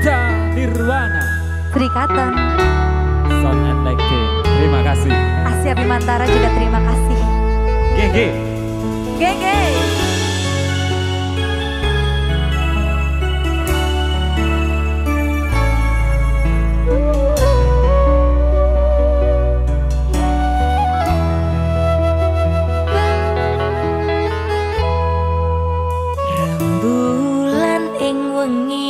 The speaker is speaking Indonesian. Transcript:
Gita Nirwana. Sri Katon Sound and Lighting Terima kasih. Asia Bimantara juga terima kasih. GG ing wengi